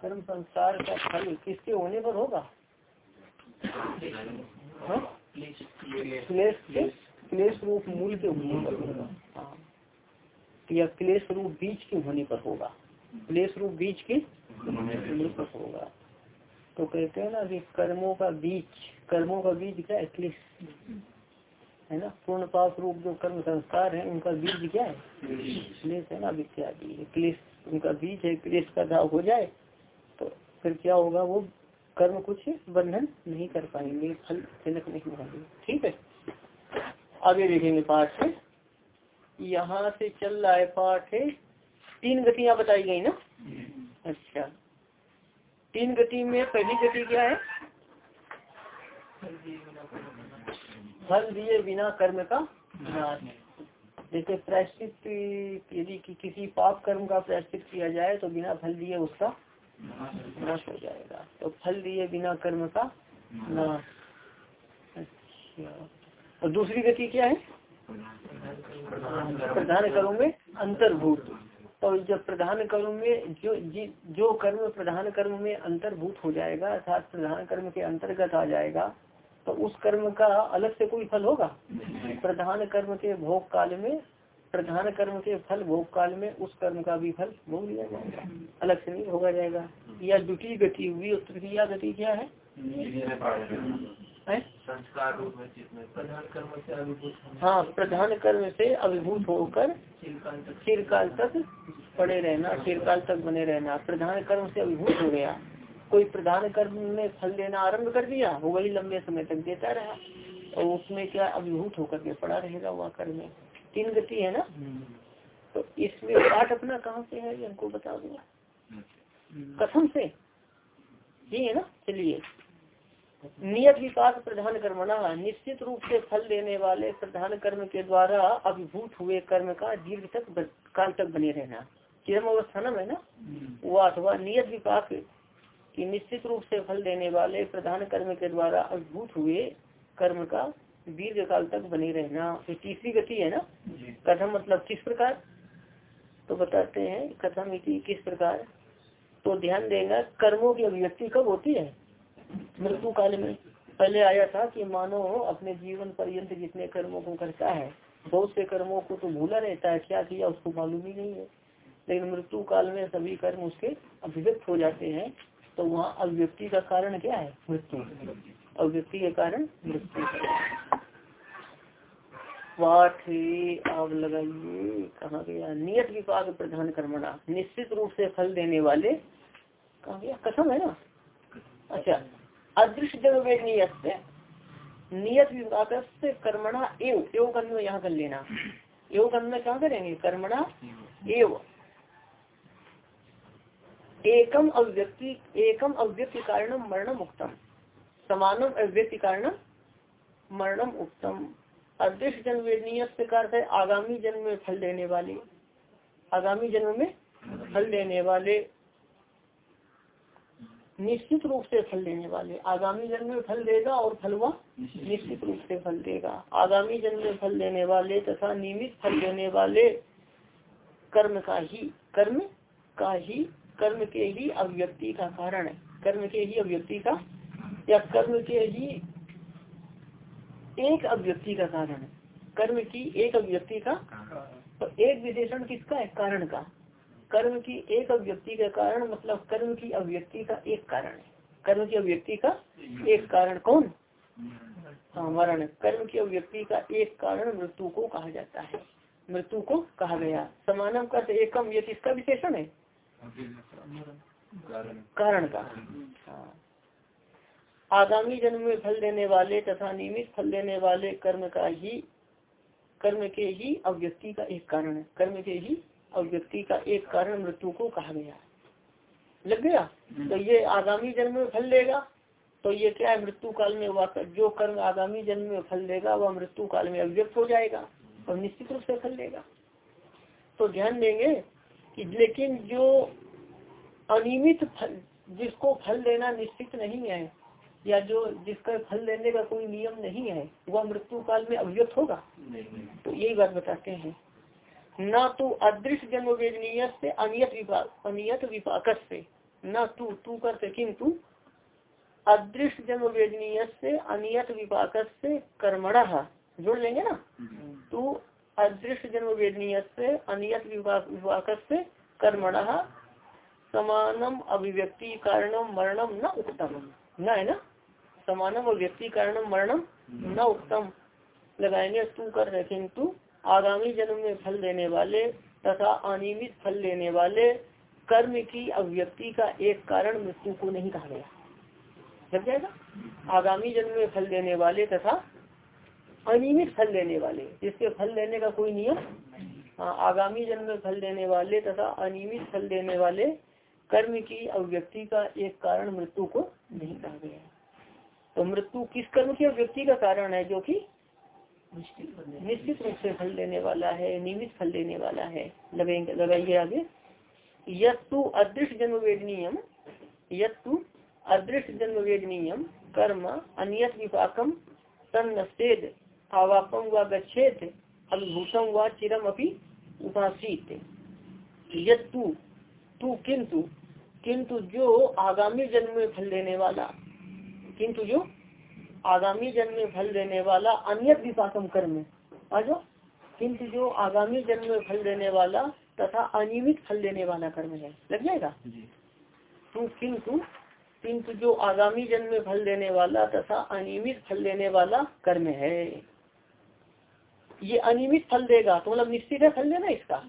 कर्म संस्कार का फल किसके होने पर होगा? क्लेश रूप मूल के होने पर होगा या क्लेश रूप बीज के होने पर होगा क्लेश रूप बीज के होने पर होगा तो कहते हैं ना कि कर्मों का बीज कर्मों का बीज क्या है क्लेश है ना? पूर्ण पाप रूप जो कर्म संस्कार है, उनका बीज क्या है? क्लेश है ना? इत्यादि क्लेश, उनका बीज है, क्लेश का दाव हो जाए तो फिर क्या होगा वो? कर्म कुछ बंधन नहीं कर पाएँगे, फल जनक नहीं होंगे। ठीक है? आगे देखेंगे पाठ है यहाँ से चल रहा है पाठ। है तीन गतियाँ बताई गई ना? अच्छा। तीन गति में पहली गति क्या है? फल दिए बिना कर्म का नाश जैसे प्रायश्चित यदि कि किसी पाप कर्म का प्रायश्चित किया जाए तो बिना फल दिए उसका नाश हो जाएगा। तो फल दिए बिना कर्म का नाश। अच्छा। और दूसरी गति क्या है? प्रधान कर्म में अंतर्भूत। तो जब प्रधान कर्म में जो जो कर्म प्रधान कर्म में अंतर्भूत हो जाएगा, अर्थात प्रधान कर्म के अंतर्गत आ जाएगा तो उस कर्म का अलग से कोई फल होगा? प्रधान कर्म के भोग काल में प्रधान कर्म के फल भोग काल में उस कर्म का भी फल भोग लिया जाएगा। अलग से नहीं होगा जाएगा। या द्वितीय गति हुई और तृतीय गति क्या है? संस्कार रूप में प्रधान कर्म से अभिभूत हाँ प्रधान कर्म से अभिभूत होकर चिरकाल तक पड़े रहना चिरकाल तक बने रहना। प्रधान कर्म से अभिभूत हो गया। कोई प्रधान कर्म में फल देना आरंभ कर दिया वो वही लंबे समय तक देता रहा। और उसमें क्या अभिभूत होकर के पड़ा रहेगा वह कर्म में? तीन गति है ना? तो इसमें पाठ अपना कहाँ से है इनको बता दूँगा। कथम से। जी है ना? चलिए। नियत विकास प्रधान कर्मणा निश्चित रूप से फल देने वाले प्रधान कर्म के द्वारा अभिभूत हुए कर्म का दीर्घ तक काल तक बने रहना। चिरम अवस्थानम है ना? वो अथवा नियत विकास कि निश्चित रूप से फल देने वाले प्रधान कर्म के द्वारा अभिभूत हुए कर्म का दीर्घ काल तक बने रहना। तो तीसरी गति है ना? कथम मतलब किस प्रकार? तो बताते हैं कथम इति किस प्रकार? तो ध्यान देगा कर्मों की अभिव्यक्ति कब होती है? मृत्यु काल में। पहले आया था कि मानो अपने जीवन पर्यंत जितने कर्मों को करता है बहुत से कर्मों को तो भूला रहता है क्या किया उसको मालूम ही नहीं है। लेकिन मृत्यु काल में सभी कर्म उसके अभिव्यक्त हो जाते हैं। तो वहाँ अभिव्यक्ति का कारण क्या है? मृत्यु। अभिव्यक्ति के कारण मृत्यु। पाठ आप लगाइए कहा गया? नियत विपाक प्रधान कर्मणा। निश्चित रूप से फल देने वाले। कहा गया? कसम है ना? अच्छा अदृश्य जब नियत नियत विभाग से कर्मणा एव। एव कर्म यहाँ कर लेना। एव कर्म में क्या करेंगे? कर्मणा एव। एकम अव्यक्ति एकम अव्यक्ति कारणम मरणम उत्तम समानम अव्यक्ति कारणम मरणम उत्तम अदृश्य जन्म प्रकार है? आगामी जन्म में फल देने वाले। आगामी जन्म में फल देने वाले। निश्चित रूप से फल देने वाले। आगामी जन्म में फल देगा और फलवा निश्चित रूप से फल देगा। आगामी जन्म में फल देने वाले तथा नियमित फल देने वाले कर्म का ही, कर्म का ही कर्म के ही अभिव्यक्ति का कारण है। कर्म के ही अभिव्यक्ति का या कर्म के ही एक अभिव्यक्ति का कारण है। कर्म की एक अभिव्यक्ति का तो एक विशेषण किसका है? कारण का। कर्म की एक अभिव्यक्ति का कारण मतलब कर्म की अभिव्यक्ति का एक कारण है। कर्म की अभिव्यक्ति का एक कारण कौन? हाँ मरण। कर्म की अभिव्यक्ति का एक कारण मृत्यु को कहा जाता है। मृत्यु को कहा गया। समानम का एकम, ये किसका विशेषण है? कारण का। हाँ। आगामी जन्म में फल देने वाले तथा नियमित फल देने वाले कर्म का ही कर्म के ही अव्यक्ति का एक कारण है। कर्म के ही अव्यक्ति का एक कारण मृत्यु को कहा गया लग गया? तो ये आगामी जन्म में फल देगा तो ये क्या है? मृत्यु काल में जो कर्म आगामी जन्म में फल देगा वह मृत्यु काल में अव्यक्त हो जाएगा और निश्चित रूप से फल देगा। तो ध्यान देंगे कि लेकिन जो अनियमित फल जिसको फल देना निश्चित नहीं है या जो जिसका फल देने का कोई नियम नहीं है वह मृत्यु काल में अभिव्यक्त होगा? तो यही बात बताते हैं। न तो अदृश्य जन्म वेदनीय से अनियत विपाक अनियत विपाक से न तू तू करते किंतु अदृश्य जन्म वेदनीय से अनियत विपाक से कर्मण जोड़ लेंगे ना? तू अदृश्य जन्म वेदनीय से, अनियत विपाक से कर्मण समानम अभिव्यक्ति कारणम मरणम न उत्तम न, है ना? समानम अभिव्यक्ति कारणम मरणम न उत्तम लगाएँगे तू कर रहे किन्तु आगामी जन्म में फल देने वाले तथा अनियमित फल देने वाले कर्म की अभिव्यक्ति का एक कारण मृत्यु को नहीं कहा गया। लग जाएगा? आगामी जन्म में फल देने वाले तथा अनियमित फल देने वाले। जिसके फल देने का कोई नियम? हाँ आगामी जन्म में फल देने वाले तथा अनियमित फल देने वाले कर्म की अभिव्यक्ति का एक कारण मृत्यु को नहीं कहा गया तो मृत्यु किस कर्म की अभिव्यक्ति का कारण है? जो कि निश्चित रूप से फल देने वाला है, नियमित फल देने वाला है। लगेंगे लगाइए आगे। यु अदृश्य जन्म वेद वेदनीयम यु अदृश्य जन्म वेदनीयम कर्म अनियत विपाकम तन्नस्तेद। आवापम व गच्छेद अद्भुतम व चिरम अपनी उपासित। यु तू किंतु किंतु जो आगामी जन्म में फल देने वाला किंतु जो आगामी जन्म में फल देने वाला अन्य विपाकम कर्म आजो किंतु जो आगामी जन्म में फल देने वाला तथा अनियमित फल देने वाला कर्म है। लग जाएगा? तू किंतु किंतु जो आगामी जन्म में फल देने वाला तथा अनियमित फल देने वाला कर्म है। ये अनियमित फल देगा तो मतलब निश्चित है फल देना इसका?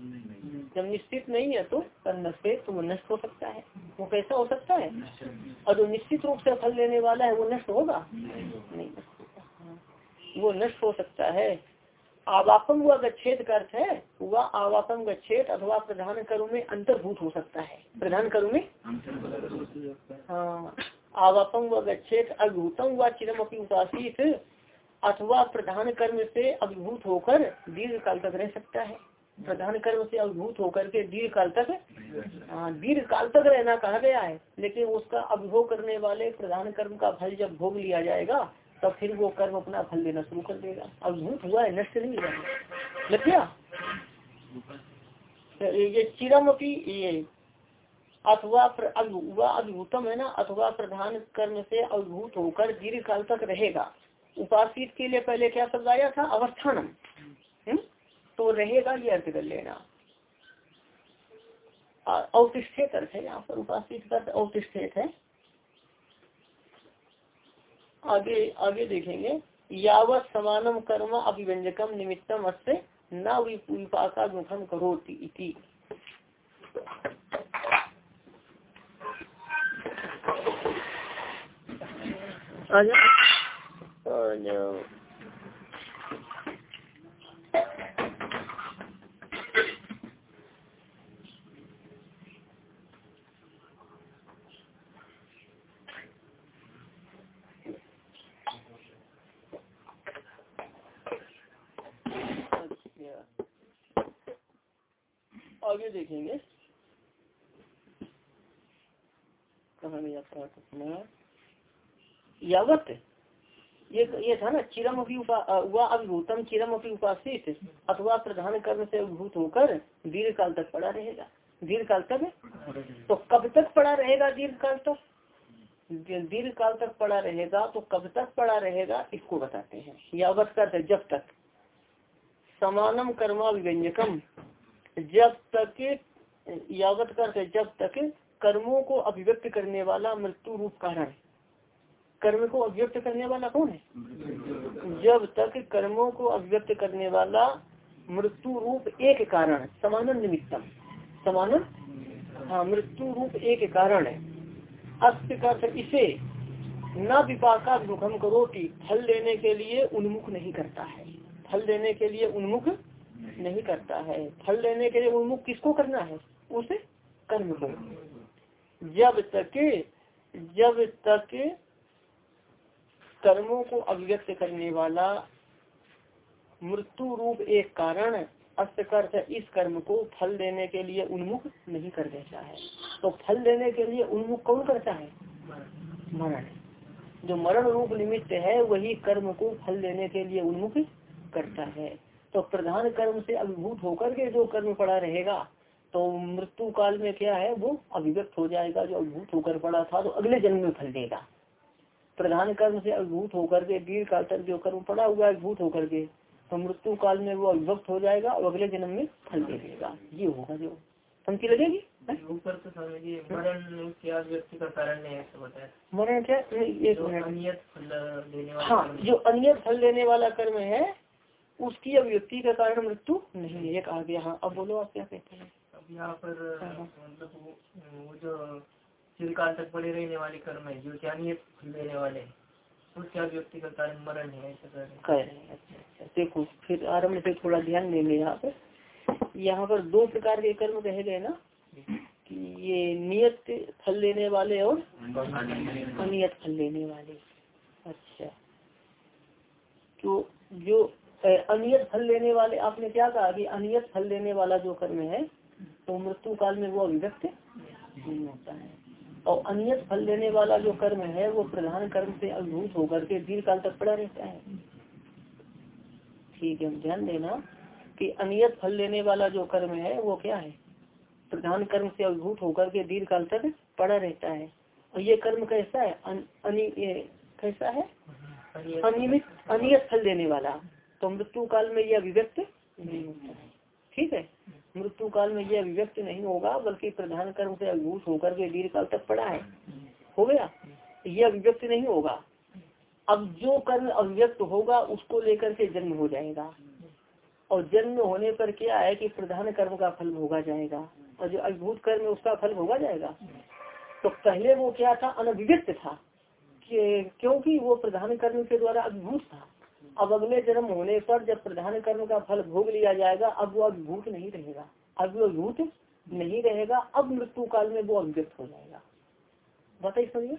जब निश्चित नहीं है तो नष्ट तो वो नष्ट हो सकता है। वो कैसा हो सकता है? और जो निश्चित रूप से फल देने वाला है वो नष्ट होगा? नहीं वो नष्ट हो सकता है। आवापम व गच्छेद का अर्थ है वह आवापम गच्छेद अथवा प्रधान कर्म में अंतर्भूत हो सकता है। प्रधान कर्म में? हाँ आवापम व गच्छेद अभिभूतम व चिरम अपनी उपासित। अथवा प्रधान कर्म से अभिभूत होकर दीर्घ काल तक रह सकता है। प्रधान कर्म से अभिभूत होकर के दीर्घ काल तक हाँ दीर्घ काल तक रहना कहा गया है, लेकिन उसका अभिभोग करने वाले प्रधान कर्म का फल जब भोग लिया जाएगा, तब फिर वो कर्म अपना फल देना शुरू कर देगा। अभिभूत हुआ है, नष्ट नहीं हुआ लग गया? ये चिरम अपनी ये अथवा अभिभूतम है ना, अथवा प्रधान कर्म से अभिभूत होकर दीर्घ काल तक रहेगा। उपासित के लिए पहले क्या शब्द आया था? अवस्थानम। हम्म? तो रहेगा ये अर्थ कर लेना। अवतिष्ठित अर्थ है यहाँ पर, उपासित का अवतिष्ठित है। आगे आगे देखेंगे। यावत समानम कर्म अभिव्यंजकम निमित्तम अस्य न विपाका मुखम करोति इति। आगे देखेंगे। कहा गया था? यावत ये ये था ना चिरम अभी हुआ अभिभूतम चिरम अभी उपासित, अथवा प्रधान कर्म से अभिभूत होकर दीर्घ काल तक पड़ा रहेगा। दीर्घ काल तक? तो कब तक पड़ा रहेगा दीर्घ काल तक? दीर्घ काल तक पड़ा रहेगा तो कब तक पड़ा रहेगा, इसको बताते हैं। यावत कर जब तक। समानम कर्मा व्यंजकम जब तक यावत कर जब तक कर्मों को अभिव्यक्त करने वाला मृत्यु रूप कारण कर्म को अभिव्यक्त करने वाला कौन है? जब तक कर्मों को अभिव्यक्त करने वाला मृत्यु रूप एक कारण समानंद निमित्तम। समानंद? हाँ मृत्यु रूप एक कारण है। अस्त इसे न विपाका दुखम करोटी फल देने के लिए उन्मुख नहीं करता है। फल देने के लिए उन्मुख नहीं करता है। फल देने के लिए उन्मुख किसको करना है? उस कर्म को। जब तक जब तक कर्मों को अभिव्यक्त करने वाला मृत्यु रूप एक कारण अर्थ इस कर्म को फल देने के लिए उन्मुख नहीं कर देता है। तो फल देने के लिए उन्मुख कौन करता है? मरण। जो मरण रूप निमित्त है, वही कर्म को फल देने के लिए उन्मुख करता है। तो प्रधान कर्म से अभिभूत होकर के जो कर्म पड़ा रहेगा तो मृत्यु काल में क्या है? वो अभिव्यक्त हो जाएगा। जो अभिभूत होकर पड़ा था तो अगले जन्म में फल देगा। प्रधान कर्म से अभिभूत होकर के दीर्घ काल तक जो कर्म पड़ा हुआ अभिभूत होकर के तो मृत्यु काल में वो अभिभक्त हो जाएगा और अगले जन्म में फल दे देगा। ये होगा जो। पंक्ति लगेगी? तो मरण क्या व्यक्ति का कारण नहीं ऐसा बताया मरण क्या? एक वाला हाँ। जो अनियत फल देने वाला कर्म है उसकी अभिव्यक्ति का कारण मृत्यु नहीं है। ये कहा गया। हाँ अब बोलो आप क्या कहते हैं? अब यहाँ पर मतलब वो जो चिरकाल तक पड़े रहने वाले कर्म है, जो फल देने वाले क्या व्यक्ति का कारण मरण है अच्छा अच्छा देखो, फिर आरंभ से थोड़ा ध्यान देंगे यहाँ पे यहाँ पर दो प्रकार के कर्म कहे गए ना, कि ये नियत फल लेने वाले और अनियत फल लेने वाले। अच्छा। तो जो अनियत फल लेने वाले, आपने क्या कहा कि अनियत फल लेने वाला जो कर्म है तो मृत्यु काल में वो अभिव्यक्त नहीं होता है। और अनियत फल लेने वाला जो कर्म है वो प्रधान कर्म से अभिभूत होकर के दीर्घ काल तक पड़ा रहता है। ठीक है ध्यान देना कि अनियत फल लेने वाला जो कर्म है वो क्या है? प्रधान कर्म से अभिभूत होकर के दीर्घ काल तक पड़ा रहता है। और ये कर्म कैसा है? अनि, कैसा है? अनियमित अनियत फल देने वाला। तो मृत्यु काल में यह अभिव्यक्त नहीं होता है। ठीक है? मृत्यु काल में यह अभिव्यक्त नहीं होगा, बल्कि प्रधान कर्म से अभिभूत होकर के दीर्घ काल तक पड़ा है। हो गया? यह अभिव्यक्त नहीं होगा। अब जो कर्म अभिव्यक्त होगा, उसको लेकर के जन्म हो जाएगा। और जन्म होने पर क्या है कि प्रधान कर्म का फल भोगा जाएगा। और जो अभिभूत कर्म उसका फल भोगा जाएगा। तो पहले वो क्या था? अनभिव्यक्त था। क्योंकि वो प्रधान कर्म के द्वारा अभिभूत था। अब अगले जन्म होने पर जब प्रधान कर्म का फल भोग लिया जाएगा, अब वो अभिभूत नहीं रहेगा। अब वो अभिभूत नहीं रहेगा, अब मृत्यु काल में वो अभिव्यक्त हो जाएगा। बताइए, समझिए।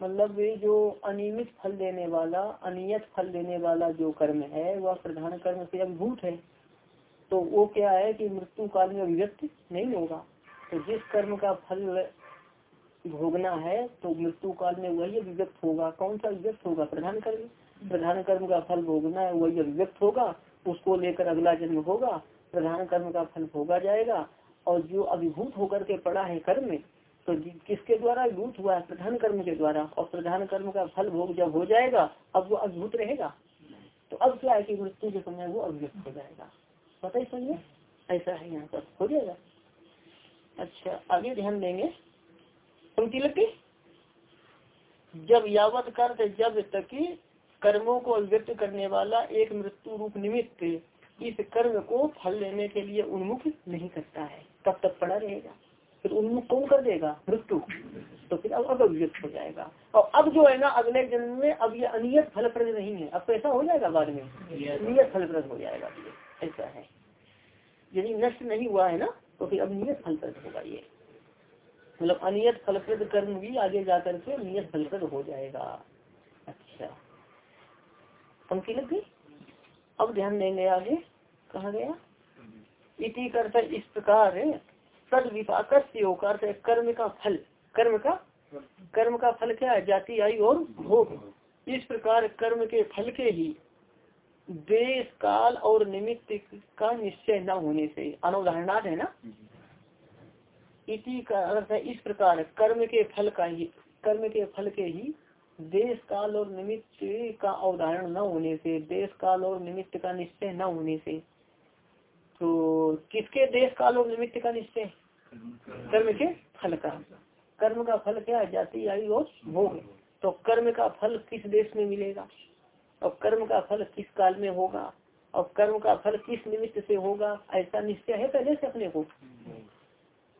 मतलब ये जो अनियमित फल देने वाला, अनियत फल देने वाला जो कर्म है, वह प्रधान कर्म से अभिभूत है तो वो क्या है कि मृत्यु काल में अभिव्यक्त नहीं होगा। तो जिस कर्म का फल भोगना है तो मृत्यु काल में वही अभिव्यक्त होगा। कौन सा अभिव्यक्त होगा? प्रधान कर्म। प्रधान कर्म का फल भोगना है, वही अभिव्यक्त होगा। उसको लेकर अगला जन्म होगा, प्रधान कर्म का फल भोगा जाएगा। और जो अभिभूत होकर के पड़ा है कर्म में तो किसके द्वारा? अभिभूत हुआ है, प्रधान कर्म के द्वारा। और प्रधान कर्म का फल भोग जब हो जाएगा, अब वो अद्भुत रहेगा। तो अब क्या है कि मृत्यु के समय वो अभिव्यक्त हो जाएगा। पता ही समझे ऐसा है यहाँ पर। हो जाएगा। अच्छा आगे ध्यान देंगे। पंक्ति लगती जब यावत कर जब तक कर्मों को अभिव्यक्त करने वाला एक मृत्यु रूप निमित्त इस कर्म को फल लेने के लिए उन्मुख नहीं करता है। तब तक पड़ा रहेगा। फिर उन्मुख कौन कर देगा? मृत्यु। तो फिर अब अब अभिव्यक्त हो जाएगा। और अब जो है ना, अगले जन्म में अब ये अनियत फलप्रद नहीं है। अब तो ऐसा हो जाएगा बाद में? नियत फलप्रद हो जाएगा। ऐसा है। यदि नष्ट नहीं हुआ है ना तो फिर अब नियत फलप्रद होगा ये। मतलब अनियत फलप्रद कर्म भी आगे जाकर के नियत फलप्रद हो जाएगा। अच्छा। पंक्ति लग। गई अब ध्यान देंगे आगे। कहा गया? इति करता इस प्रकार सद विपाक से कर्म का फल। कर्म का? कर्म का फल क्या है? जाति आयु और भोग। इस प्रकार कर्म के फल के ही देश, काल और निमित्त का निश्चय न होने से। अनुदाहरणार्थ है ना? इसी का अर्थ है, इस प्रकार कर्म के फल का ही, कर्म के फल के ही देश काल और निमित्त का अवधारण न होने से, देश काल और निमित्त का निश्चय न होने से। तो किसके देश काल और निमित्त का निश्चय? कर्म के फल का। कर्म का फल क्या है? जाति, आयु और भोग। तो कर्म का फल किस देश में मिलेगा? और कर्म का फल किस काल में होगा? और कर्म का फल किस निमित्त से होगा? ऐसा निश्चय है पहले से अपने को।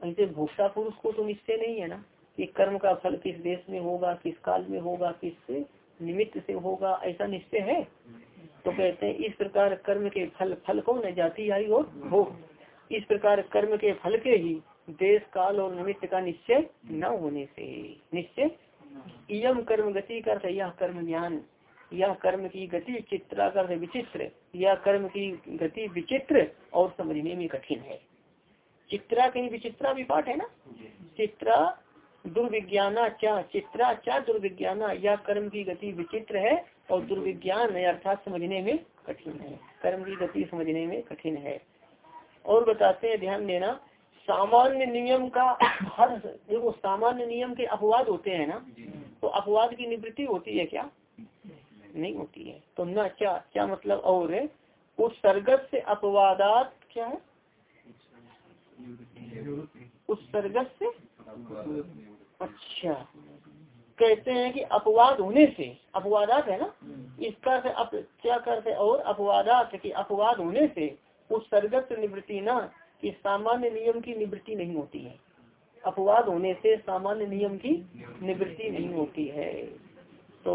ऐसे भोक्ता पुरुष को तो निश्चय नहीं है ना, कि कर्म का फल किस देश में होगा, किस काल में होगा, किस निमित्त से होगा, ऐसा निश्चय है? तो कहते हैं, इस प्रकार कर्म के फल फल कौन है? जाति, आयु और भोग। इस प्रकार कर्म के फल के ही देश, काल और निमित्त का निश्चय न होने से। निश्चय? इम कर्म गति कर यह कर्म ज्ञान। यह कर्म की गति चित्रा कर विचित्र। यह कर्म की गति विचित्र और समझने में कठिन है। चित्रा कहीं विचित्रा भी पाठ है ना? चित्रा दुर्विज्ञाना क्या चित्रा क्या दुर्विज्ञाना या कर्म की गति विचित्र है और दुर्विज्ञान अर्थात समझने में कठिन है। कर्म की गति समझने में कठिन है। और बताते हैं ध्यान देना सामान्य नियम का हर देखो सामान्य नियम के अपवाद होते हैं ना? तो अपवाद की निवृत्ति होती है क्या? नहीं होती है। तो ना क्या क्या मतलब और उस सरगत से अपवादात क्या है? उस सरगत से? अच्छा। कहते हैं कि अपवाद होने से अपवादात है ना? इसका से अप, क्या करते और अपवादात कि अपवाद होने से उस सरगत निवृत्ति ना कि सामान्य नियम की निवृत्ति नहीं होती है। अपवाद होने से सामान्य नियम की निवृत्ति नहीं होती है। तो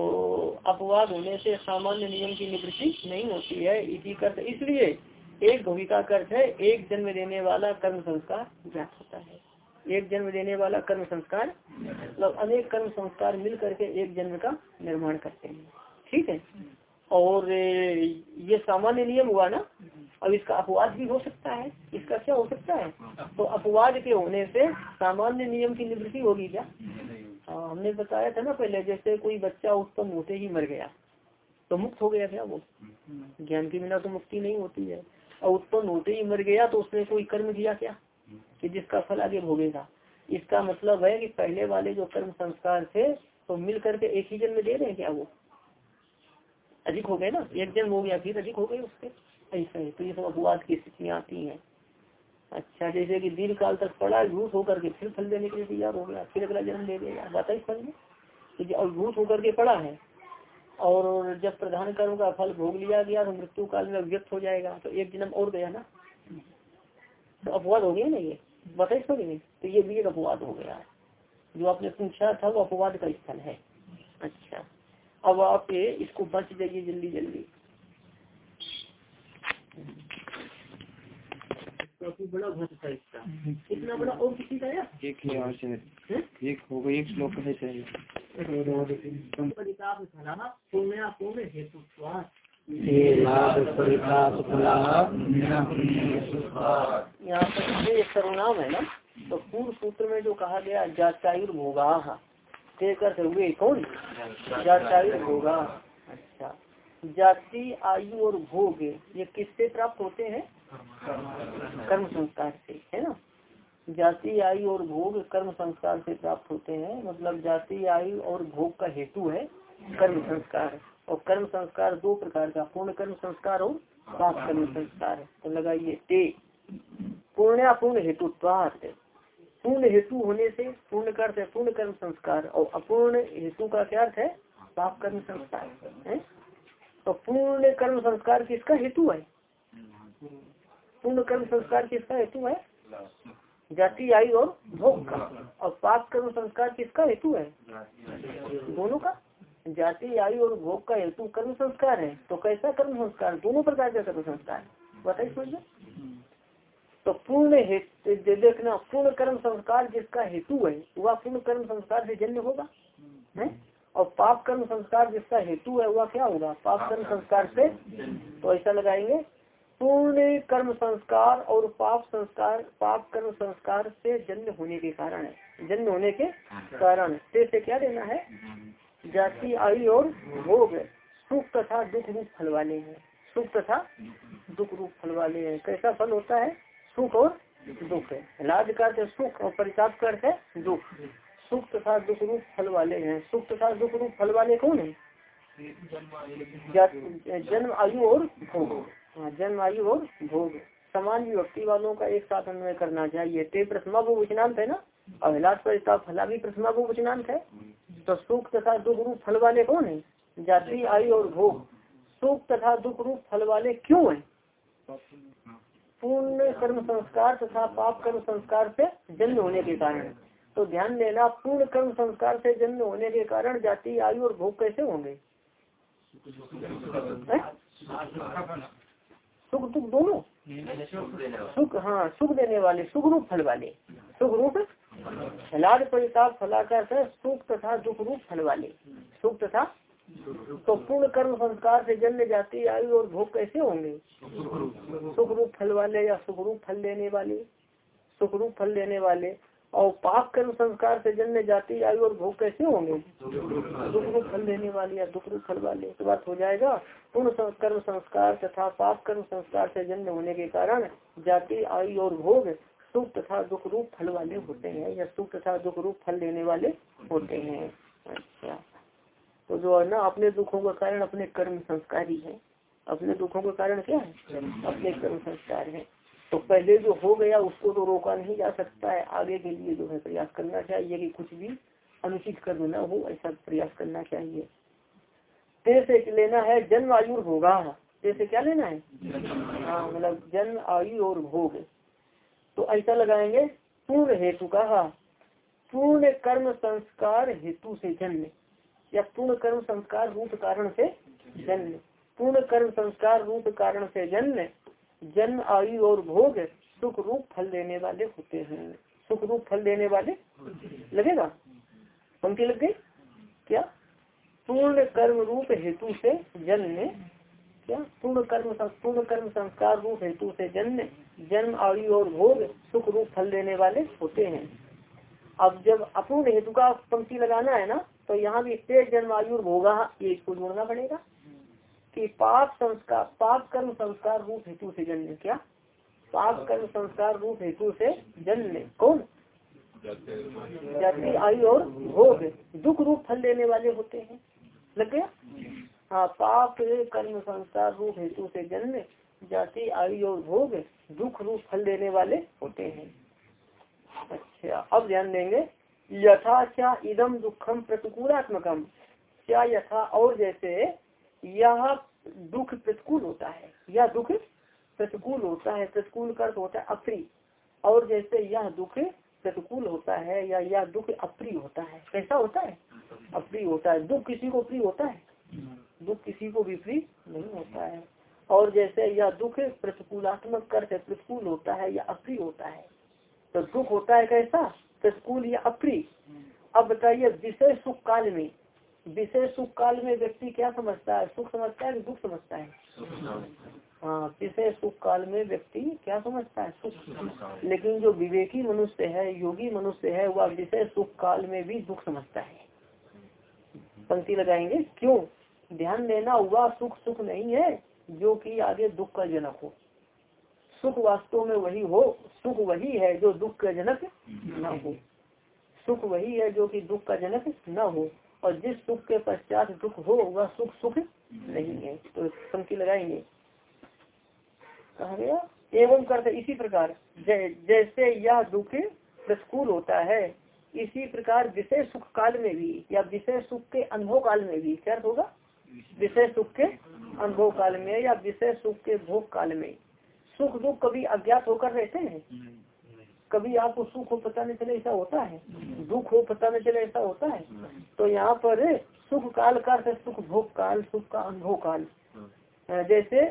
अपवाद होने से सामान्य नियम की निवृत्ति नहीं होती है। इसी कर इसलिए एक भूमिका अर्थ है, एक जन्म देने वाला कर्म संस्कार ज्ञात होता है। एक जन्म देने वाला कर्म संस्कार मतलब अनेक कर्म संस्कार मिल करके एक जन्म का निर्माण करते हैं। ठीक है? और ये सामान्य नियम हुआ ना, अब इसका अपवाद भी हो सकता है। इसका क्या हो सकता है? तो अपवाद के होने से सामान्य नियम की निवृत्ति होगी क्या? हाँ हमने बताया था ना पहले, जैसे कोई बच्चा उत्पन्न होते ही मर गया तो मुक्त हो गया क्या वो? ज्ञान के बिना तो मुक्ति नहीं होती है। और उत्पन्न होते ही मर गया तो उसने कोई कर्म किया क्या? कि जिसका फल आगे भोगेगा। इसका मतलब है कि पहले वाले जो कर्म संस्कार थे तो मिल करके एक ही जन्म दे रहे हैं क्या वो? अधिक हो गए ना? एक जन्म हो गया, फिर अधिक हो गए उसके। ऐसा है तो ये सब अपवाद की स्थितियाँ आती हैं। अच्छा जैसे कि दीर्घ काल तक पड़ा झूठ होकर के फिर फल देने के लिए तैयार हो गया, फिर अगला जन्म दे देगा बात ही फल में? और झूठ होकर के पड़ा है और जब प्रधान कर्म का फल भोग लिया गया तो मृत्यु काल में व्यक्त हो जाएगा तो एक जन्म और गया ना? तो अपवाद हो गया ना ये? बताइए नहीं? तो ये भी एक अपवाद हो गया। जो आपने पूछा था वो अपवाद का स्थल है। अच्छा। अब आप इसको बच जाइए जल्दी जल्दी काफ़ी बड़ा भक्त था इसका। कितना बड़ा और किसी का है एक ही यहाँ से। एक एक श्लोक है चाहिए यहाँ पर एक सर्वनाम है ना? तो पूर्व सूत्र में जो कहा गया जाचायुर भोगा। करते हुए कौन? जाचायुर भोगा। अच्छा। जाति आयु और भोग ये किससे प्राप्त होते हैं? कर्म संस्कार से, है ना? जाति, आयु और भोग कर्म संस्कार से प्राप्त होते हैं। मतलब जाति, आयु और भोग का हेतु है कर्म संस्कार। और कर्म संस्कार दो प्रकार का, पूर्ण कर्म संस्कार और पाप कर्म संस्कार तो लगाइए, ते। पूर्ण पूर्ण हेतु पूर्ण हेतु होने से पूर्ण कर्थ है पूर्ण कर्म संस्कार। और अपूर्ण हेतु का क्या अर्थ है? पाप कर्म संस्कार, है? तो पूर्ण कर्म संस्कार किसका हेतु है? पूर्ण कर्म संस्कार किसका हेतु है? जाति आयु और भोग का। और पाप कर्म संस्कार किसका हेतु है? दोनों का। जाति आयु और भोग का हेतु कर्म संस्कार है। तो कैसा कर्म संस्कार? दोनों प्रकार का कर्म संस्कार। बताइए समझ तो पूर्ण हेतु देखना पूर्ण कर्म संस्कार जिसका हेतु है वह पूर्ण कर्म संस्कार से जन्म होगा है? और पाप कर्म संस्कार जिसका हेतु है वह क्या होगा? पाप कर्म संस्कार से। तो ऐसा लगाएँगे पूर्ण कर्म संस्कार और पाप संस्कार पाप कर्म संस्कार से जन्म होने के कारण है। जन्म होने के कारण। से, से क्या देना है? जाति आयु और भोग। सुख तथा दुख रूप फल वाले हैं। सुख तथा दुख रूप फल वाले हैं। कैसा फल होता है? सुख और दुख। है लाज करते सुख और परिताप करते दुख। सुख तथा दुख रूप फल वाले हैं। सुख तथा दुख रूप फल वाले कौन है? जन्म आयु और भोग। हाँ, जन्म आयु और भोग। समान विभक्ति वालों का एक साथ अन्वय करना चाहिए। ते प्रथमा बहुवचनांत है ना? अभिलाष पर फला भी प्रथमा बहुवचनांत है। तो सुख तथा दुख रूप फल वाले कौन है? जाति आयु और भोग। सुख तथा दुख रूप फल वाले क्यों है? पूर्ण कर्म संस्कार तथा पाप कर्म संस्कार से जन्म होने के कारण। तो ध्यान देना पूर्ण कर्म संस्कार से जन्म होने के कारण जाति आयु और भोग कैसे होंगे? सुख दुख दोनों? सुख हाँ सुख देने वाले, सुख रूप फल वाले। सुख रूप लाद परिताप फलाकर सुख तथा दुख रूप फल वाले। सुख तथा तो पूर्ण कर्म संस्कार से जन्म जाती, आयु और भोग कैसे होंगे? सुख रूप फल वाले या सुख रूप फल देने वाले? सुख रूप फल देने वाले। और पाप कर्म संस्कार से जन्म जाति आयु और भोग कैसे होंगे? दुख रूप फल देने वाले या दुख रूप फल वाले तो बात हो जाएगा। पूर्ण कर्म संस्कार तथा पाप कर्म संस्कार से जन्म होने के कारण जाति, आयु और भोग सुख तथा दुख रूप फल वाले होते हैं, या सुख तथा दुख रूप फल देने वाले होते हैं। अच्छा। तो जो है ना, अपने दुखों का कारण अपने कर्म संस्कार ही है। अपने दुखों का कारण क्या है? अपने कर्म संस्कार है। तो पहले जो हो गया उसको तो रोका नहीं जा सकता है। आगे के लिए जो है प्रयास करना चाहिए कि कुछ भी अनुचित कर्म न हो, ऐसा प्रयास करना चाहिए। से लेना है, जन्म, आयु होगा जैसे क्या लेना है? हाँ मतलब जन्म, आयु और भोग। तो ऐसा लगाएँगे, पूर्ण हेतु का पूर्ण कर्म संस्कार हेतु से जन्म। या पूर्ण कर्म संस्कार रूप कारण से जन्म। पूर्ण कर्म संस्कार रूप कारण से जन्म जन्म, आयु और भोग सुख रूप फल देने वाले होते हैं। सुख रूप फल देने वाले? लगेगा? पंक्ति लग गई? क्या? पूर्ण कर्म रूप हेतु से जन्म, क्या? पूर्ण कर्म पूर्ण कर्म संस्कार रूप हेतु से जन्म जन्म, आयु और भोग सुख रूप फल देने वाले होते हैं। अब जब अपूर्ण हेतु का पंक्ति लगाना है ना तो यहाँ भी तेज जन्म, आयु और भोगा, ये इसको जोड़ना पड़ेगा। कि पाप संस्कार, पाप कर्म संस्कार रूप हेतु से जन्म। क्या? पाप कर्म संस्कार रूप हेतु से जन्म। कौन? जाति आयु और भोग। दुख रूप फल देने वाले होते हैं। लग गया? हाँ पाप कर्म संस्कार रूप हेतु से जन्म। जाति आयु और भोग दुख रूप फल देने वाले होते हैं। अच्छा अब ध्यान देंगे। यथा क्या इदम दुखम प्रतिकूलात्मकम क्या यथा और जैसे, यह दुख प्रतिकूल होता है। यह दुख प्रतिकूल होता है प्रतिकूल कर होता है अप्रिय और जैसे यह दुख प्रतिकूल होता है या यह दुख अप्रिय होता है, कैसा होता है? अप्रिय होता है। दुख किसी को प्रिय होता है? दुख किसी को भी प्रिय नहीं होता है। और जैसे यह दुख प्रतिकूलात्मक कर प्रतिकूल होता है या अप्रिय होता है तो दुख होता है कैसा? प्रतिकूल या अप्रिय अब बताइए, विषय सुख काल में विशेष सुख काल में व्यक्ति क्या समझता है? सुख समझता है दुख समझता है? हाँ। विषय सुख काल में व्यक्ति क्या समझता है? सुख लेकिन जो विवेकी मनुष्य है योगी मनुष्य है वह विषय सुख काल में भी दुख समझता है। पंक्ति लगाएँगे। क्यों? ध्यान देना वह सुख सुख नहीं है जो कि आगे दुख का जनक हो। सुख वास्तव में वही हो सुख वही है जो दुख का जनक न हो। सुख वही है जो कि दुख का जनक न हो। और जिस सुख के पश्चात दुख हो, वह सुख सुख नहीं है। तो पंक्ति लगाएँगे। कहा गया? एवं करते, इसी प्रकार जैसे यह दुख प्रतिकूल होता है, इसी प्रकार विशेष सुख काल में भी, या विशेष सुख के अनुभव काल में भी, क्या होगा? विशेष सुख के अनुभव काल में या विशेष सुख के भोग काल में। सुख दुख कभी अज्ञात होकर रहते हैं? कभी आपको सुख हो पता नहीं चले ऐसा होता है? दुख हो पता नहीं चले ऐसा होता है? तो यहाँ पर सुख काल का सुख भोग काल सुख का अनुभव काल। जैसे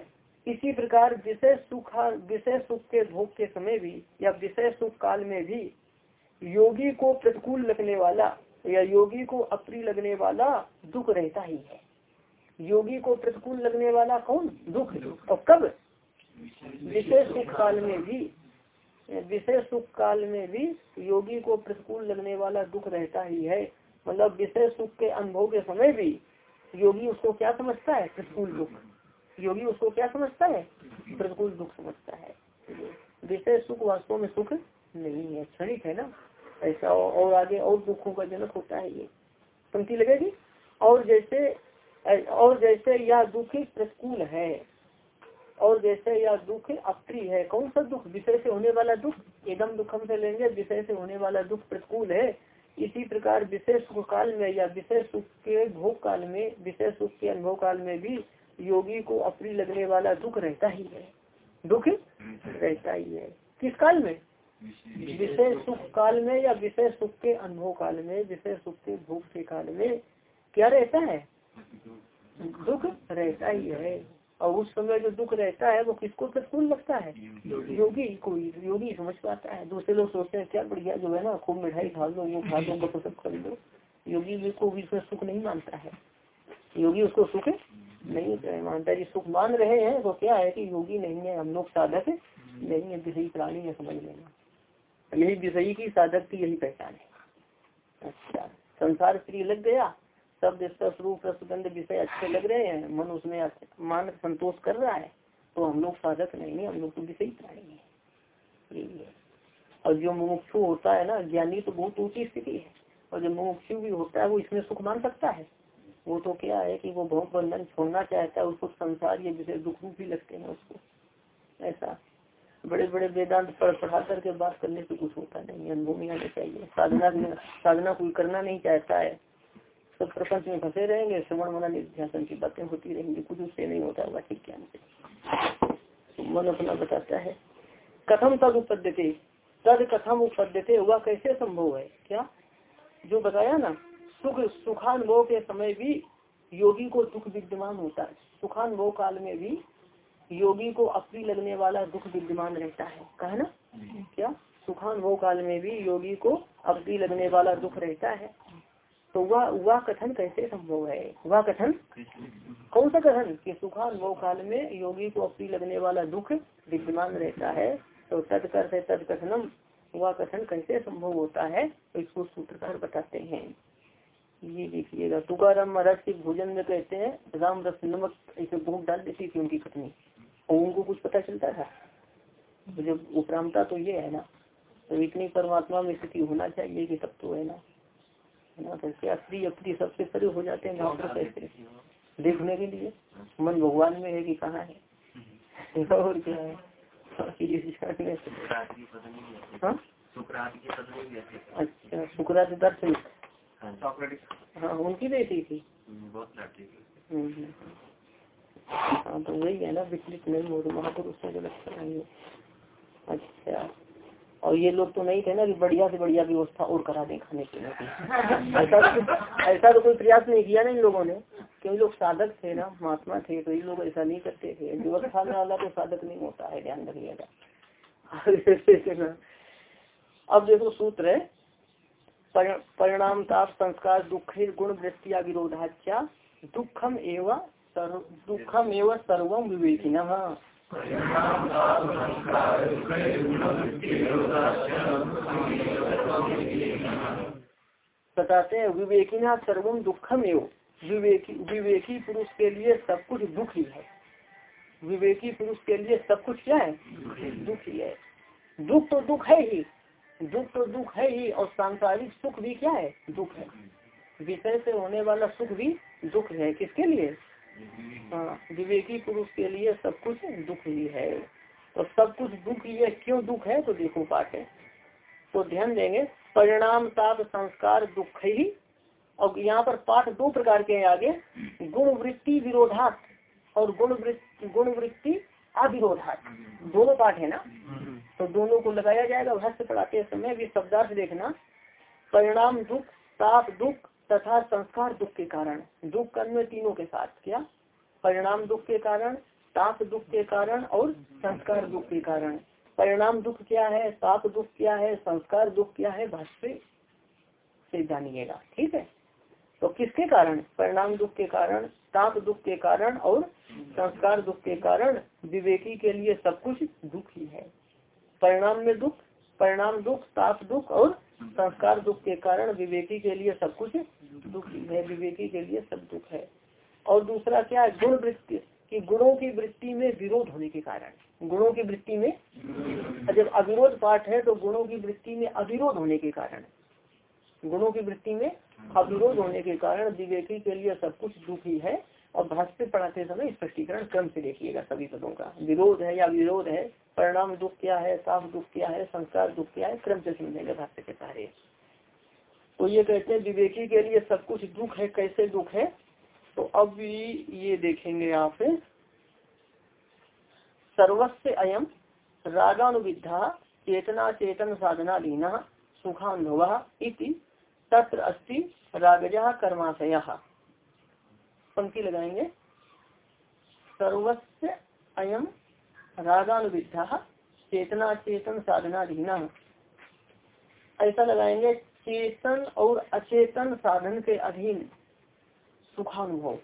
इसी प्रकार विषय सुख विशेष सुख के भोग के समय भी या विषय सुख काल में भी योगी को प्रतिकूल लगने वाला या योगी को अप्रिय लगने वाला दुख रहता ही है। योगी को प्रतिकूल लगने वाला कौन? दुख। और कब? विशेष सुख काल में भी। विशेष सुख काल में भी योगी को प्रतिकूल लगने वाला दुख रहता ही है। मतलब विशेष सुख के अनुभव के समय भी योगी उसको क्या समझता है? प्रतिकूल दुख। योगी उसको क्या समझता है? प्रतिकूल दुख समझता है। विशेष सुख वास्तव में सुख नहीं है, क्षणिक है ना? ऐसा और आगे और दुखों का जनक होता है ये। पंक्ति लगेगी? और जैसे और जैसे यह दुख प्रतिकूल है और जैसे यह दुख अप्रिय है, कौन सा दुख? विषय से होने वाला दुख, एकदम दुखम से लेंगे विषय से होने वाला दुख प्रतिकूल है। इसी प्रकार विशेष सुख काल में या विशेष सुख के भोग काल में विशेष सुख के अनुभव काल में भी योगी को अप्रिय लगने वाला दुख रहता ही है। दुख रहता ही है। किस काल में? विशेष सुख काल में या विशेष सुख के अनुभव काल में विशेष सुख के भोग के काल में। क्या रहता है? दुख रहता ही है। और उस समय जो दुख रहता है वो किसको प्रतिकूल लगता है? योगी। को योगी समझ पाता है। दूसरे लोग सोचते हैं क्या बढ़िया जो है ना खूब मिठाई खा लो वो खा लो तो सब कर लो। योगी को भी उसमें सुख नहीं मानता है। योगी उसको सुख नहीं मानता जी सुख मान रहे हैं तो क्या है कि योगी नहीं है हम लोग साधक नहीं है किसी प्राणी है समझ लेना। यही विषयी की साधक की यही पहचान है। अच्छा संसार प्रिय लग गया शब्द स्वरूप रसगंध विषय अच्छे लग रहे हैं, मन उसमें मान संतोष कर रहा है तो हम लोग साधक नहीं हम लोग तो विषय प्राणी है। यही और जो मुमुक्षु होता है ना, ज्ञानी तो बहुत ऊँची स्थिति है। और जो मुमुक्षु भी होता है, वो इसमें सुख मान सकता है। वो तो क्या है कि वो बहुत बंधन छोड़ना चाहता है, उसको संसार ये विषय दुख भी लगते हैं उसको। ऐसा। बड़े बड़े वेदांत पढ़ पढ़ा करके बात करने से कुछ होता नहीं अनुभव में आने चाहिए। साधना साधना कोई करना नहीं चाहता है। सब प्रपंच में फंसे रहेंगे श्रवण मना निध्यासन की बातें होती रहेंगी कुछ उससे नहीं होता होगा ठीक ज्ञान से तो मन अपना बताता है। कथम तद उपद्यते तद कथम उपद्यते हुआ कैसे संभव है? क्या? जो बताया ना सुख सुखानुभव के समय भी योगी को दुख विद्यमान होता है। सुखानुभव काल में भी योगी को अपनी लगने वाला दुख विद्यमान रहता है। कहा ना? क्या? सुखानुभव काल में भी योगी को अपनी लगने वाला दुख रहता है। तो वह वह कथन कैसे संभव है? वह कथन? कौन सा कथन? कि सुखानुभव काल में योगी को अपनी लगने वाला दुख विद्यमान रहता है तो तत्कर से तद कथनम वह कथन कैसे संभव होता है? तो इसको सूत्रकार बताते हैं। ये देखिएगा, तुकाराम महाराज के भोजन में कहते हैं, राम रस नमक, इसे भूख डाल देती थी उनकी पत्नी। और उनको कुछ पता चलता था? तो जब उपरामता तो ये है ना तो इतनी परमात्मा में स्थिति होना चाहिए कि तब तो है ना। है ना कैसे अस्त्री अपनी सबसे परे हो जाते हैं डॉक्टर कैसे देखने के लिए। मन भगवान में है कि कहाँ है? और क्या है? हाँ? अच्छा शुक्रादि दर्शन। हाँ उनकी बेटी थी। हाँ तो वही है ना विचलित नहीं हो तो महापुरुषों के है। अच्छा। और ये लोग तो नहीं थे ना कि बढ़िया से बढ़िया व्यवस्था और करा दें खाने पीने की ऐसा तो ऐसा तो कोई प्रयास नहीं किया ना इन लोगों ने क्योंकि लोग साधक थे ना, महात्मा थे तो ये लोग ऐसा नहीं करते थे। व्यवस्था में वाला तो साधक नहीं होता है, ध्यान रखिएगा। अब देखो सूत्र है परिणाम ताप, संस्कार, दुख, गुण वृत्तिया विरोधाच्या दुखम एवं दुखम एवं सर्वम विवेकिन। बताते हैं विवेकिना सर्वम दुखम एवं विवेकी विवेकी पुरुष के लिए सब कुछ दुख ही। है विवेकी पुरुष के लिए सब कुछ क्या है? दुख ही है। दुख तो दुख है ही। दुख तो दुख है ही, और सांसारिक सुख भी क्या है? दुख है। विषय से होने वाला सुख भी दुख है। किसके लिए? हाँ विवेकी पुरुष के लिए सब कुछ दुख ही है। तो सब कुछ दुख ही है। क्यों दुख है? तो देखो पाठ है। तो ध्यान देंगे, परिणाम, ताप, संस्कार, दुख ही। और यहाँ पर पाठ दो प्रकार के हैं आगे। गुण वृत्ति विरोधात और गुण गुण वृत्ति अविरोधात। दोनों पाठ है ना? तो दोनों को लगाया जाएगा। भाष्य पढ़ाते समय भी शब्दार्थ देखना। परिणाम, दुख, ताप, दुख तथा संस्कार दुख के कारण, दुख कर्म तीनों के साथ क्या। परिणाम दुख के कारण, ताप दुख के कारण और संस्कार दुख के कारण। परिणाम दुख क्या है, ताप दुख क्या है, संस्कार दुख क्या है, भाष्य से जानिएगा ठीक है? तो किसके कारण? परिणाम दुख के कारण, ताप दुख के कारण और संस्कार दुख के कारण विवेकी के लिए सब कुछ दुख ही है। परिणाम में दुख, परिणाम दुख, ताप दुख और संस्कार दुख के कारण विवेकी के लिए सब कुछ दुख है, विवेकी के लिए सब दुख है। और दूसरा क्या है? गुण वृत्ति, कि गुणों की वृत्ति में विरोध होने के कारण। गुणों की वृत्ति में? जब अविरोध पाठ है तो गुणों की वृत्ति में अविरोध होने के कारण। गुणों की वृत्ति में अविरोध होने के कारण विवेकी के लिए सब कुछ दुख ही। है और भाष्य पढ़ाते समय स्पष्टीकरण क्रम से देखिएगा सभी पदों का। विरोध है या विरोध है? परिणाम दुख क्या है? साफ़ दुख क्या है? संस्कार दुख क्या है? क्रम से समझेंगे भाष्य के सारे। तो ये कहते हैं, विवेकी के लिए सब कुछ दुख है, कैसे दुख है? तो अब ये देखेंगे आप सर्वस्व अयम रागानुविधा चेतना चेतन साधना लीना सुखानुभव इति तत्र अस्ति रागजा कर्माशय। पंक्ति लगाएँगे। सर्वस्व अयम रागानुविधा चेतना चेतन साधना धीना ऐसा लगाएँगे चेतन और अचेतन साधन के अधीन सुखानुभव।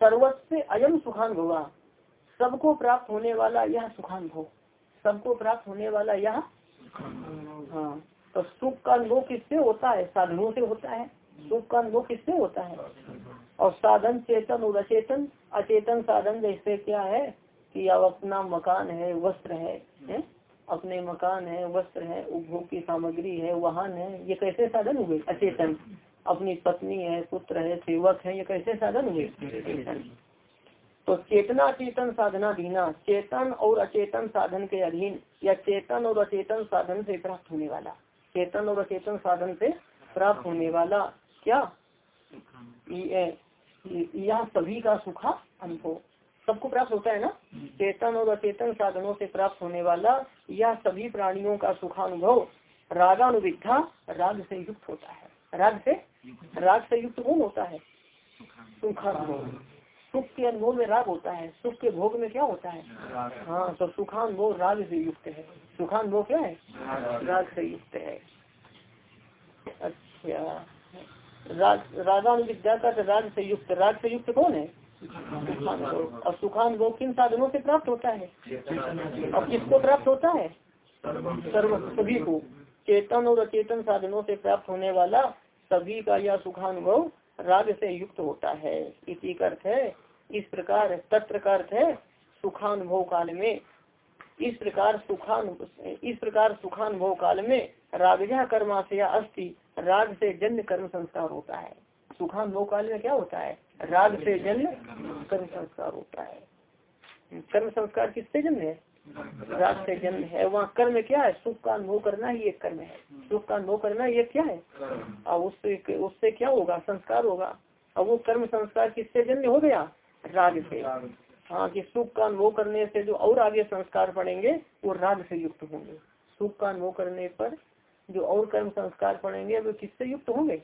सर्वस्व अयम सुखानुभव। सबको प्राप्त होने वाला यह सुखानुभव। सबको प्राप्त होने वाला यह हाँ तो सुख का अनुभव किससे होता है? साधनों से होता है। सुख का अनुभव किससे होता है? और साधन चेतन और अचेतन अचेतन साधन जैसे क्या है कि अब अपना मकान है वस्त्र है, है? अपने मकान है, वस्त्र है, उपभोग की सामग्री है, वाहन है, ये कैसे साधन हुए? अचेतन। अपनी पत्नी है, पुत्र है, सेवक है, ये कैसे साधन हुए? तो चेतना, चेतन, साधना, दीना। चेतन और अचेतन साधन के अधीन या चेतन और अचेतन साधन से प्राप्त होने वाला। चेतन और अचेतन साधन से प्राप्त होने वाला क्या? यह सभी का सुखा अनुभव। सबको प्राप्त होता है ना? चेतन और अचेतन साधनों से प्राप्त होने वाला यह सभी प्राणियों का सुखानुभव रागानुविधा राग से युक्त होता है। राग से? राग से युक्त कौन होता है? सुखानुभव। सुख के अनुभव में राग होता है। सुख के भोग में क्या होता है? हाँ तो सुखानुभव राग से युक्त है। सुखानुभव क्या है? राग से युक्त है। अच्छा। राग, रागानुविद्या का राग से युक्त। राग से युक्त कौन है? और सुखानुभव किन साधनों से प्राप्त होता है? और किसको प्राप्त होता है? सर्व सभी को। चेतन और अचेतन साधनों से प्राप्त होने वाला सभी का यह सुखानुभव राग से युक्त होता है। इसी अर्थ है, इस प्रकार, तत्र का अर्थ है सुखानुभव काल में। इस प्रकार सुखान, इस प्रकार सुखानुभव काल में रागजा कर्मा से अस्थि, राग से जन्य कर्म संस्कार होता है। सुखानुभव काल में क्या होता है? राग से जन्य कर्म संस्कार होता है। कर्म संस्कार किससे जन्म है राग से जन्म है। वहाँ कर्म क्या है? सुख का अनुभव करना ही एक कर्म है। सुख का अनुभव करना ये क्या है? और उससे उससे क्या होगा? संस्कार होगा। और वो कर्म संस्कार किससे जन्म हो गया? राग से। हाँ कि सुख का अनुभव करने से जो और आगे संस्कार पड़ेंगे वो राग से युक्त होंगे। सुख का अनुभव करने पर जो और कर्म संस्कार पड़ेंगे वे किससे युक्त होंगे?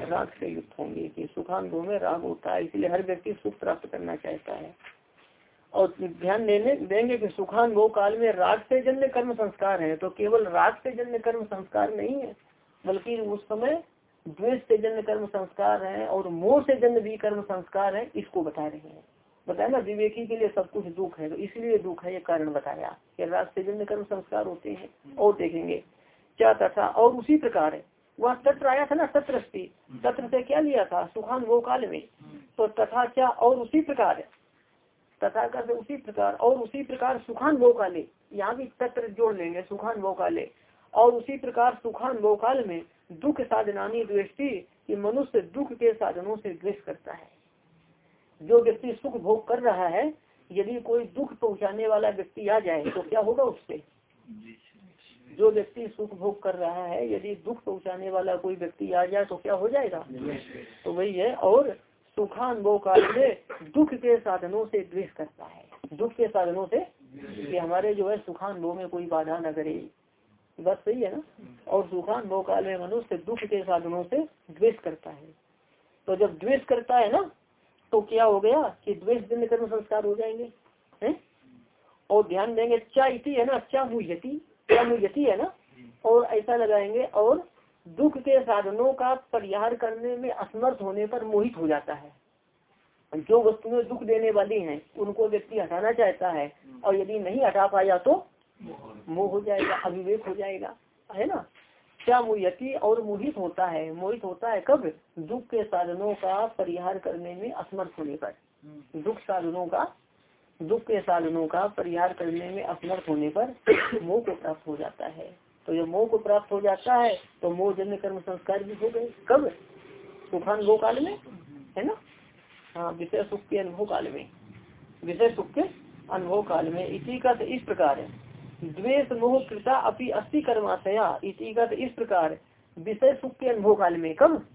राग से युक्त होंगे, कि सुखानुभव में राग होता है, इसलिए हर व्यक्ति सुख प्राप्त करना चाहता है। और ध्यान देने, देंगे कि सुखानुभव काल में राग से जन्य कर्म संस्कार है तो केवल राग से जन्य कर्म संस्कार नहीं है, बल्कि उस समय द्वेष से जन्य कर्म संस्कार है और मोह से जन्य भी कर्म संस्कार है, इसको बता रहे हैं। बताया ना, विवेकी के लिए सब कुछ दुख है तो इसलिए दुख है, ये कारण बताया कि राग से जन्य कर्म संस्कार होते हैं, और देखेंगे। क्या तथा और उसी प्रकार वह तत्र आया था ना तत्र तत्र से क्या लिया था? सुखान वो काल में। तो तथा क्या और उसी प्रकार तथा कर उसी प्रकार और उसी प्रकार सुखान वो काले यहाँ भी तत्र जोड़ लेंगे सुखान वो काले और उसी प्रकार सुखान वो काल में दुख साधनानी द्वेष्टि कि मनुष्य दुख के साधनों से द्वेष करता है। जो व्यक्ति सुख भोग कर रहा है, यदि कोई दुख पहुँचाने वाला व्यक्ति आ जाए तो क्या होगा उससे? जो व्यक्ति सुख भोग कर रहा है, यदि दुख पहुँचाने वाला कोई व्यक्ति आ जाए तो क्या हो जाएगा? तो वही है, और सुखानुभव काल में दुख के साधनों से द्वेष करता है। दुख के साधनों से कि हमारे जो है सुखानुभव में कोई बाधा न करे। बस सही है ना? और सुखानुभव काल में मनुष्य दुख के साधनों से द्वेष करता है। तो जब द्वेष करता है ना तो क्या हो गया कि द्वेष दिन कर्म संस्कार हो जाएँगे, है? और ध्यान देंगे चा है ना चा मुझती यति है ना? और ऐसा लगाएँगे और दुख के साधनों का परिहार करने में असमर्थ होने पर मोहित हो जाता है। जो वस्तुएँ दुख देने वाली हैं, उनको व्यक्ति हटाना चाहता है और यदि नहीं हटा पाया तो मोह हो जाएगा, अविवेक हो जाएगा, है ना? क्या मुहति और मोहित होता है? मोहित होता है कब? दुख के साधनों का परिहार करने में असमर्थ होने पर। दुख साधनों का दुख के साधनों का परिहार करने में असमर्थ होने पर मोह को प्राप्त हो जाता है। तो जब मोह को प्राप्त हो जाता है तो मोह जन्य कर्म, संस्कार भी हो गए। कब? सुखानुभव काल में, है ना? हाँ विषय सुख के अनुभव काल में। विषय सुख के अनुभव काल में। इसी का तो इस प्रकार द्वेष, मोह, कृता अपनी अस्थि, कर्माशया, इसी का तो इस प्रकार विषय सुख के अनुभव काल में, कब?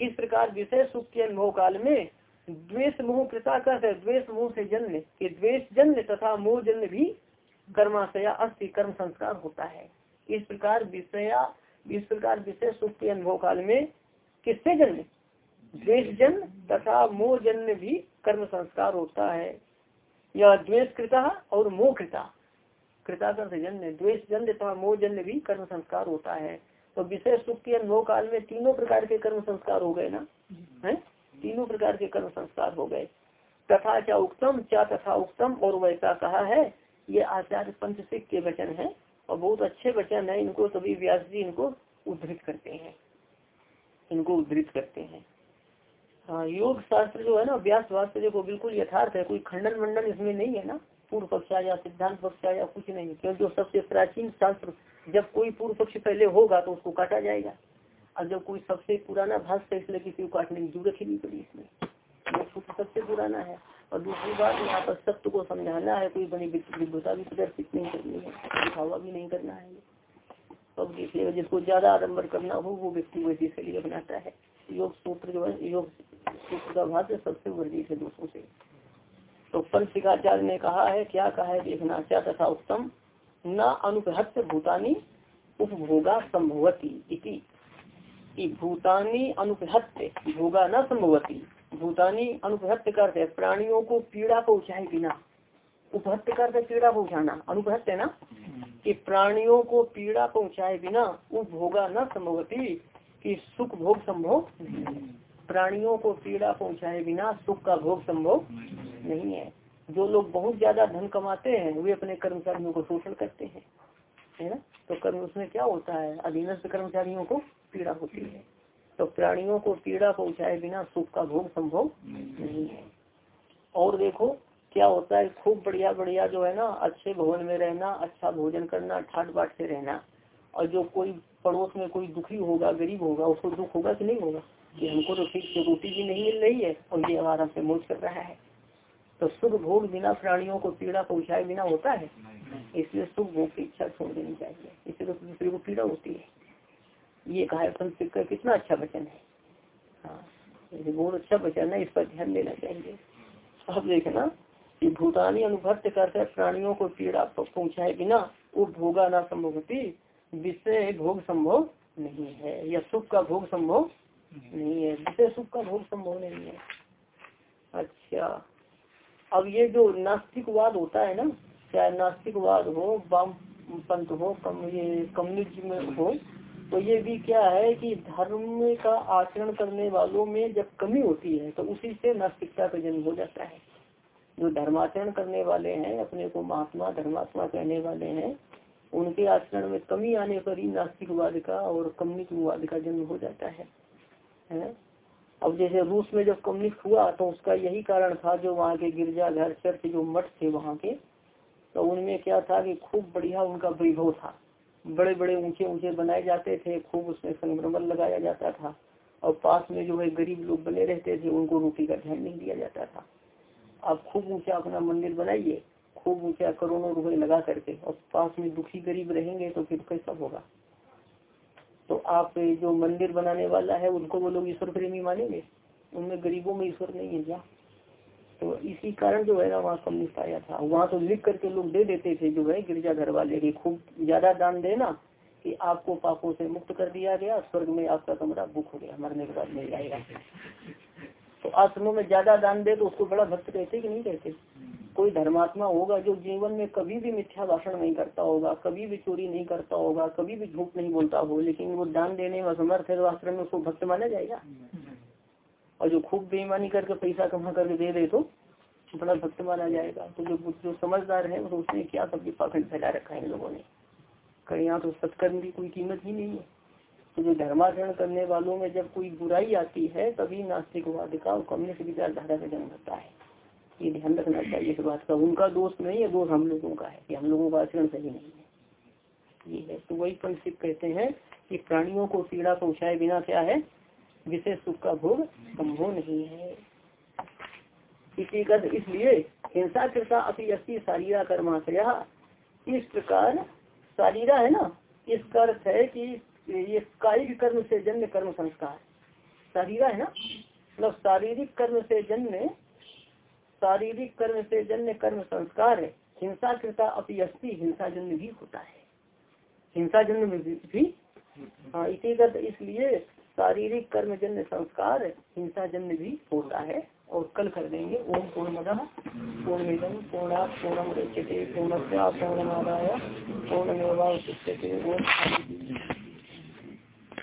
इस प्रकार विषय सुख के अनुभव काल में द्वेष मोह कृता कर द्वेष मोह से जन्म कि द्वेष जन्म तथा मोह जन्म भी कर्माशया अस्थि कर्म संस्कार होता है। इस प्रकार विषया, इस प्रकार विषय सुख के अनुभव काल में किससे जन्म? द्वेष जन्म तथा मोह जन्म भी कर्म संस्कार होता है। या द्वेष कृता और मोह कृता। कृता कर जन्म द्वेष जन्म तथा मोह जन्म भी कर्म संस्कार होता है। तो विषय सुख के अनुभव काल में तीनों प्रकार के कर्म संस्कार हो गए ना? है? प्रकार के कर्म संस्कार हो गए। तथा क्या उत्तम क्या तथा उत्तम और वैसा कहा है। ये आचार्य पंचसिक के वचन है, और बहुत अच्छे वचन है, इनको तभी व्यास जी इनको उद्धृत करते हैं। इनको उद्धृत करते हैं। हाँ योग शास्त्र जो है ना, व्यास वास्त्र को बिल्कुल यथार्थ है। कोई खंडन मंडन इसमें नहीं है ना। पूर्व पक्ष या सिद्धांत पक्ष या कुछ नहीं क्योंकि जो सबसे प्राचीन शास्त्र, जब कोई पूर्व पक्ष पहले होगा तो उसको काटा जाएगा। और जब कोई सबसे पुराना भाष्य इसलिए किसी को काटने की ज़रूरत ही नहीं पड़ी इसमें। सबसे पुराना है। और दूसरी बात, यहाँ पर सत्य को समझाना है, कोई बड़ी विद्वता भी प्रदर्शित नहीं करनी है, दिखावा भी नहीं करना है। अब देखिएगा जिसको ज़्यादा आडम्बर करना हो, वो व्यक्ति वैसे से लिए बनाता है। योग सूत्र जो है, योग सूत्र का भाष्य सबसे वर्जित है दूसरों से। तो पंचिकाचार्य ने कहा है, क्या कहा है, देखना क्या तथा उत्तम। न अनुपहत्य भूतानी उपभोगा संभवती भूतानी अनुपहत्य, भोगा न संभवती। भूतानी अनुपहत्य करते, प्राणियों को पीड़ा पहुँचाए बिना। उपहत्य करते, पीड़ा पहुँचाना। अनुपहत्य ना? कि प्राणियों को पीड़ा पहुँचाए बिना उपभोगा न संभवती, कि सुख भोग संभव प्राणियों को पीड़ा पहुँचाए बिना सुख का भोग संभव नहीं है। जो लोग बहुत ज़्यादा धन कमाते हैं, वे अपने कर्मचारियों को शोषण करते हैं। है ना? तो कर्म उसमें क्या होता है? अधीनस्थ कर्मचारियों को पीड़ा होती है। तो प्राणियों को पीड़ा पहुँचाए बिना सुख का भोग संभव नहीं है। और देखो क्या होता है खूब बढ़िया बढ़िया जो है ना अच्छे भवन में रहना अच्छा भोजन करना ठाट बाट से रहना और जो कोई पड़ोस में कोई दुखी होगा गरीब होगा उसको दुख होगा कि नहीं होगा? कि हमको तो ठीक से रोटी भी नहीं मिल रही है और ये आराम से मौज कर रहा है। तो सुख भोग बिना प्राणियों को पीड़ा पहुँचाए बिना होता है। इसलिए सुख भोग की इच्छा छोड़ देनी चाहिए। इसलिए तो दूसरे को पीड़ा होती है। ये कहा है का कितना अच्छा वचन है। हाँ बहुत अच्छा वचन है, इस पर ध्यान देना चाहिए। अब देखना कि भूतानी अनुभव करते प्राणियों को पीड़ा पहुँचाए बिना वो भोगा ना संभव होती विषय भोग संभव नहीं है, या सुख का भोग संभव नहीं है विषय सुख का भोग संभव नहीं है। अच्छा अब ये जो नास्तिकवाद होता है ना, चाहे नास्तिकवाद हो, वाम, पंथ हो, कम, ये कम्युनिज्म हो तो ये भी क्या है कि धर्म का आचरण करने वालों में जब कमी होती है तो उसी से नास्तिकता का जन्म हो जाता है जो धर्माचरण करने वाले हैं अपने को महात्मा धर्मात्मा कहने वाले हैं उनके आचरण में कमी आने पर ही नास्तिकवाद का और कम्युनिज्मवाद का जन्म हो जाता है, है? अब जैसे रूस में जब कम्युनिस्ट हुआ तो उसका यही कारण था जो वहाँ के गिरजाघर चर्च जो मठ थे वहाँ के तो उनमें क्या था कि खूब बढ़िया उनका वैभव था बड़े बड़े ऊँचे ऊँचे बनाए जाते थे, खूब उसमें संक्रमण लगाया जाता था और पास में जो है गरीब लोग बने रहते थे, उनको रोटी का ध्यान नहीं दिया जाता था। आप खूब ऊँचा अपना मंदिर बनाइए, खूब ऊँचा करोड़ों रुपए लगा करके और पास में दुखी गरीब रहेंगे तो फिर कैसा होगा? तो आप जो मंदिर बनाने वाला है, उनको वो लोग ईश्वर प्रेमी मानेंगे? उनमें गरीबों में ईश्वर नहीं है क्या? तो इसी कारण जो है ना, वहाँ कम्युनिस्ट आया था। वहाँ तो लिख करके लोग दे देते थे जो है गिरजा घर वाले की खूब ज़्यादा दान देना कि आपको पापों से मुक्त कर दिया गया, स्वर्ग में आपका कमरा बुक हो गया, मरने के बाद मिल जाएगा तो आश्रमों में ज़्यादा दान दे तो उसको बड़ा भक्त कहते कि नहीं कहते। कोई धर्मात्मा होगा जो जीवन में कभी भी मिथ्या भाषण नहीं करता होगा, कभी भी चोरी नहीं करता होगा, कभी भी झूठ नहीं बोलता हो, लेकिन वो दान देने में असमर्थ है तो आश्रम में उसको भक्त माना जाएगा? और जो खूब बेईमानी करके पैसा कमा करके दे दे तो बड़ा भक्त माना जाएगा। तो जो जो समझदार है तो उसने क्या सब पाखंड फैला रखा है इन लोगों ने? कहीं यहाँ तो सत्कर्म की कोई कीमत ही नहीं है। तो जो धर्माचरण करने वालों में जब कोई बुराई आती है, तभी नास्तिकवाद का और कम्युनिस्ट विचारधारा का जन्म होता है। ये ध्यान रखना चाहिए इस बात का। उनका दोष नहीं है, दोष हम लोगों का है कि हम लोगों का आचरण सही नहीं है। ये है। तो वही पंडित कहते हैं कि प्राणियों को पीड़ा पहुँचाए बिना क्या है? विशेष सुख का भोग संभव नहीं है। इसी का इसलिए हिंसा कृता अपनी अस्थि शारीरा कर्माश्रया इस प्रकार शारीरा है ना? इसका अर्थ है कि ये कायिक कर्म से जन्म कर्म संस्कार। शारीरा है ना? मतलब शारीरिक कर्म से जन्म शारीरिक कर्म से जन्य कर्म संस्कार हिंसा कृता अपनी अस्थि हिंसा जन्म भी होता है। हिंसा जन्म भी हाँ इसी इसलिए शारीरिक कर्म जन्य संस्कार, हिंसा जन्य भी होता है और कल कर देंगे। ओम पूर्ण पूर्णमिदम पूर्णा पूर्णम पूर्ण पूर्णमादाय पूर्णमेवा ओम